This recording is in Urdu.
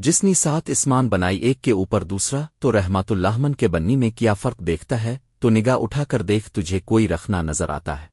جس نے سات اسمان بنائی، ایک کے اوپر دوسرا، تو رحمت اللہمن کے بننی میں کیا فرق دیکھتا ہے؟ تو نگاہ اٹھا کر دیکھ، تجھے کوئی رکھنا نظر آتا ہے۔